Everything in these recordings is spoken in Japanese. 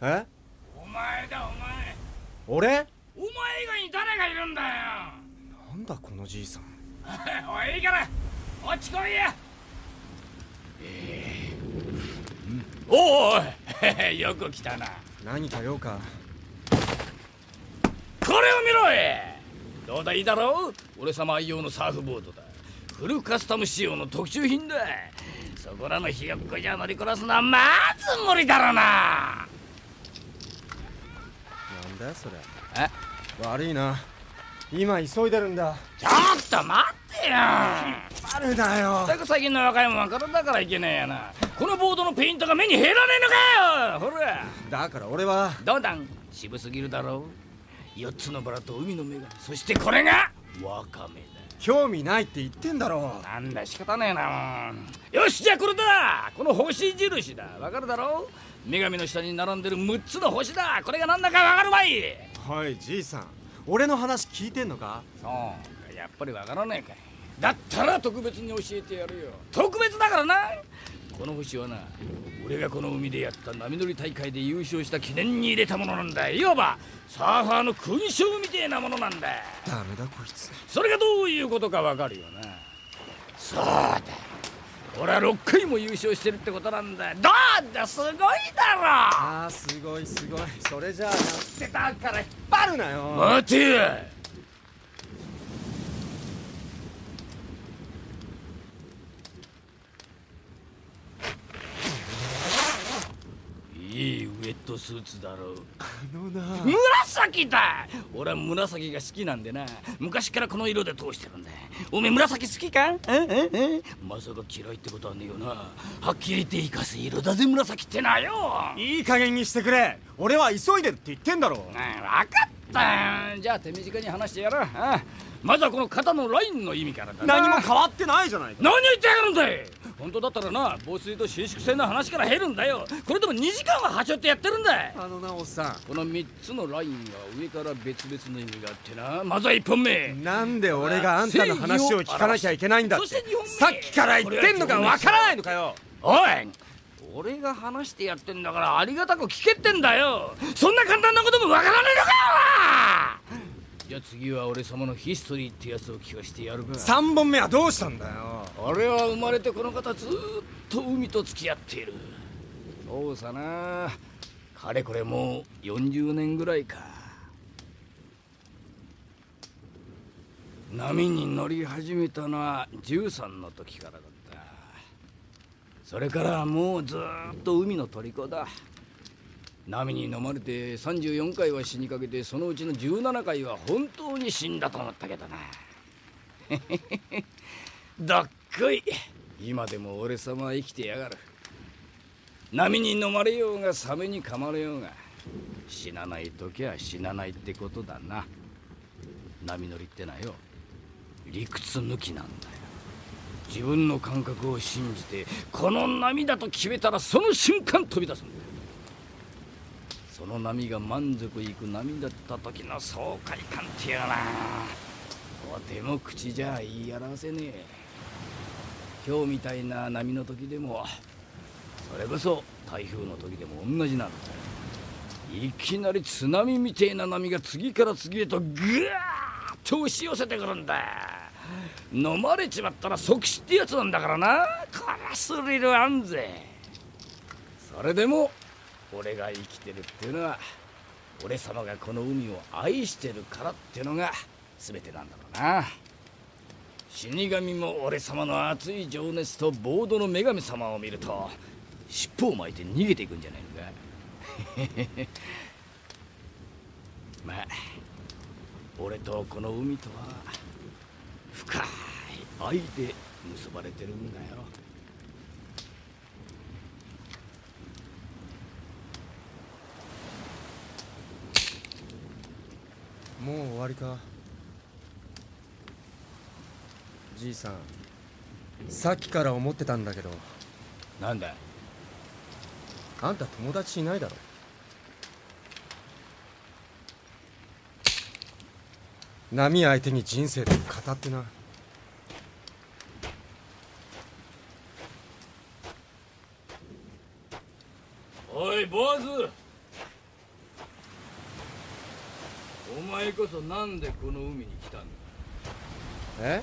え？お前だお前。俺？お前以外に誰がいるんだよ。なんだこのじいさん。おいいいから。落ちこいや。おお よく来たな。何か用か？これを見ろい。どうだいいだろう？俺様愛用のサーフボードだ。フルカスタム仕様の特注品だ。そこらのひよっこじゃ乗りこなすのはまず無理だろうななんだよそれえ？悪いな。今急いでるんだ。ちょっと待ってよ。あるなよ。全く最近の若いもんは体だからいけねえやな。このボードのペイントが目に入らねえのかよほらだから俺は。どうだん？渋すぎるだろう。4つのバラと海の目がそしてこれがワカメ興味ないって言ってんだろだなんだ仕方ねえな。よしじゃあこれだ。この星印だ。わかるだろう。女神の下に並んでる6つの星だ。これが何だかわかるまい。はいじいさん。俺の話聞いてんのか？そうやっぱりわからねえかい。だったら特別に教えてやるよ。特別だからなこの星はな俺がこの海でやった波乗り大会で優勝した記念に入れたものなんだ。いわばサーファーの勲章みてえなものなんだ。ダメだこいつ。それがどういうことかわかるよな。そうだ。俺は6回も優勝してるってことなんだ。どうだすごいだろ。あーすごいすごい。それじゃあなってだから引っ張るなよ。待てよいいウェットスーツだろう。あのな。紫だ。俺は紫が好きなんでな。昔からこの色で通してるんだ。おめえ紫好きか？えええまさか嫌いってことはねえよな。はっきり言って生かす色だぜ紫ってなよ。いい加減にしてくれ。俺は急いでるって言ってんだろう。ん分かった。よじゃあ手短に話してやろう。あまずはこの肩のラインの意味からだな。何も変わってないじゃないか。何を言ってやがるんだい？本当だったらな防水と収縮性の話から減るんだよ。これでも2時間ははしょってやってるんだあのなおっさこの3つのラインが上から別々の意味があってな。まずは1本目。んなんで俺があんたの話を聞かなきゃいけないんだって。さっきから言ってんのかわからないのかよ。おい。俺が話してやってんだからありがたく聞けってんだよ。そんな簡単なこともわからねえのかよじゃあ次は俺様のヒストリーってやつを聞かしてやるか。3本目はどうしたんだよ。俺は生まれてこの方ずーっと海と付き合っている。そうさな。かれこれもう40年ぐらいか。波に乗り始めたのは13の時からだった。それからもうずーっと海の虜だ波に飲まれて34回は死にかけてそのうちの17回は本当に死んだと思ったけどな。どっこい。今でも俺様は生きてやがる。波に飲まれようがサメに噛まれようが死なない時は死なないってことだな。波乗りってのはよ理屈抜きなんだよ。自分の感覚を信じてこの波だと決めたらその瞬間飛び出すんだその波が満足いく波だった時の爽快感っていうな。とても口じゃ言い表せねえ。今日みたいな波の時でもそれこそ台風の時でも同じなんだいきなり津波みてえな波が次から次へとぐわーっと押し寄せてくるんだ。飲まれちまったら即死ってやつなんだからな。こらスリルあんぜそれでも俺が生きてるっていうのは俺様がこの海を愛してるからってのが全てなんだろうな。死神も俺様の熱い情熱とボードの女神様を見ると尻尾を巻いて逃げていくんじゃないのか。まあ俺とこの海とは深い愛で結ばれてるんだよもう終わりか。じいさんさっきから思ってたんだけど。なんだあんた友達いないだろ。波相手に人生でも語ってなおい坊主お前こそなんでこの海に来たんだ？え？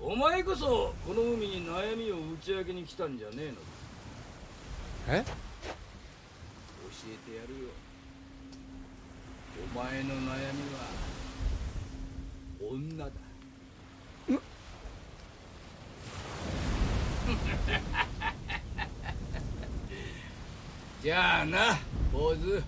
お前こそこの海に悩みを打ち明けに来たんじゃねえのか？え？教えてやるよ。お前の悩みは女だ。じゃあな坊主